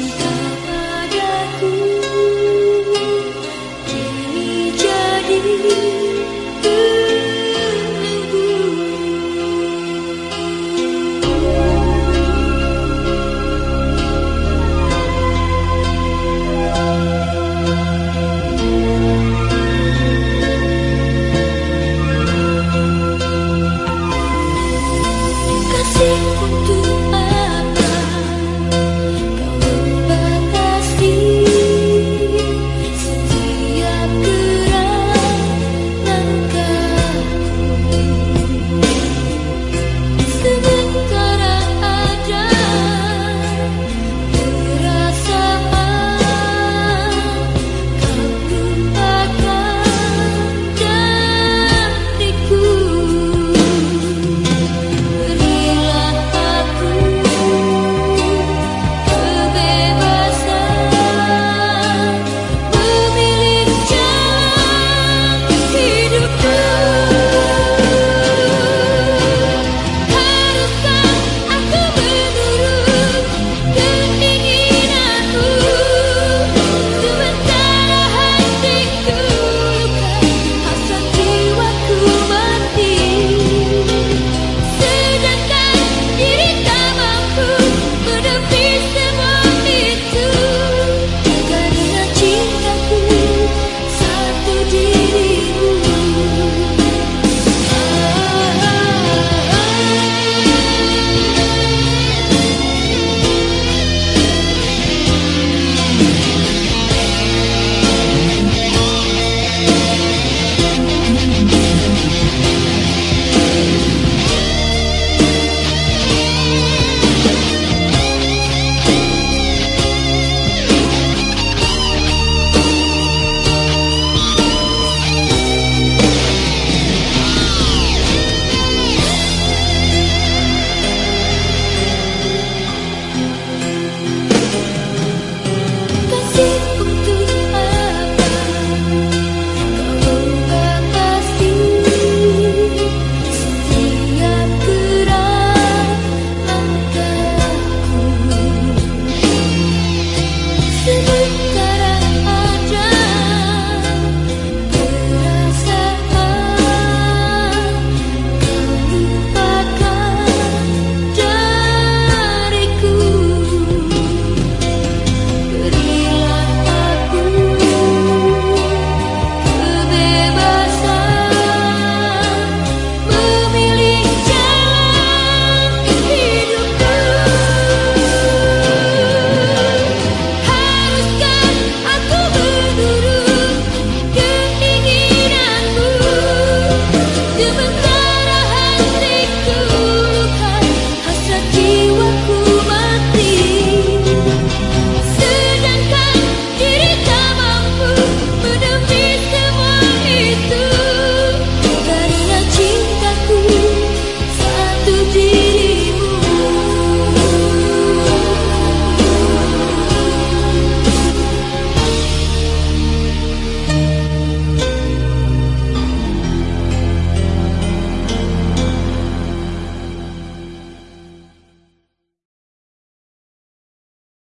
cinta